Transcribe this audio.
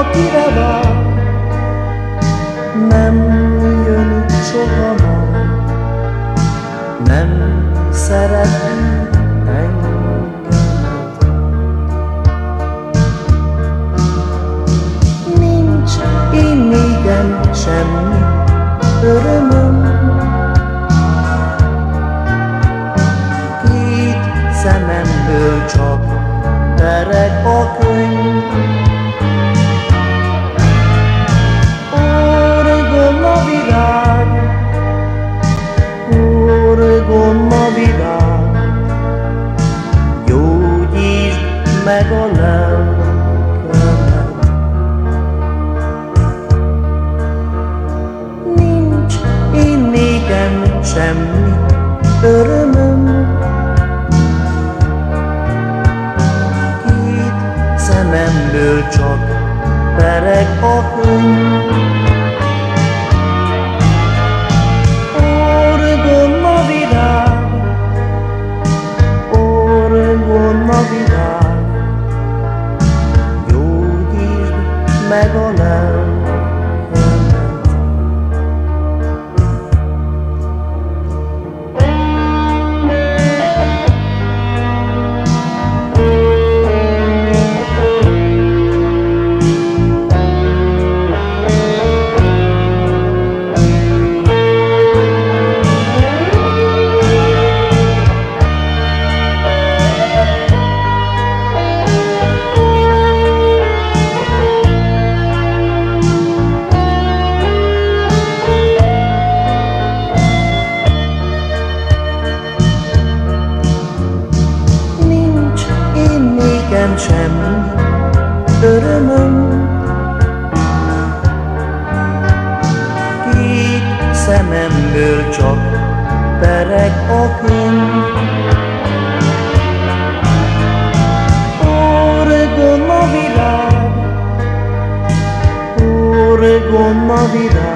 akire vár, nem jön soha ma, nem szeret engem. Nincs én igen semmi örömöm, két szememből csak terek a kö- meg a lelkemet. Nincs én nékem semmi örömöm, szememből csak pereg a könyv. Gyógyítsd meg a pençem örümüm. Git szememből csak pereg a könyv Oregon a világ Oregon a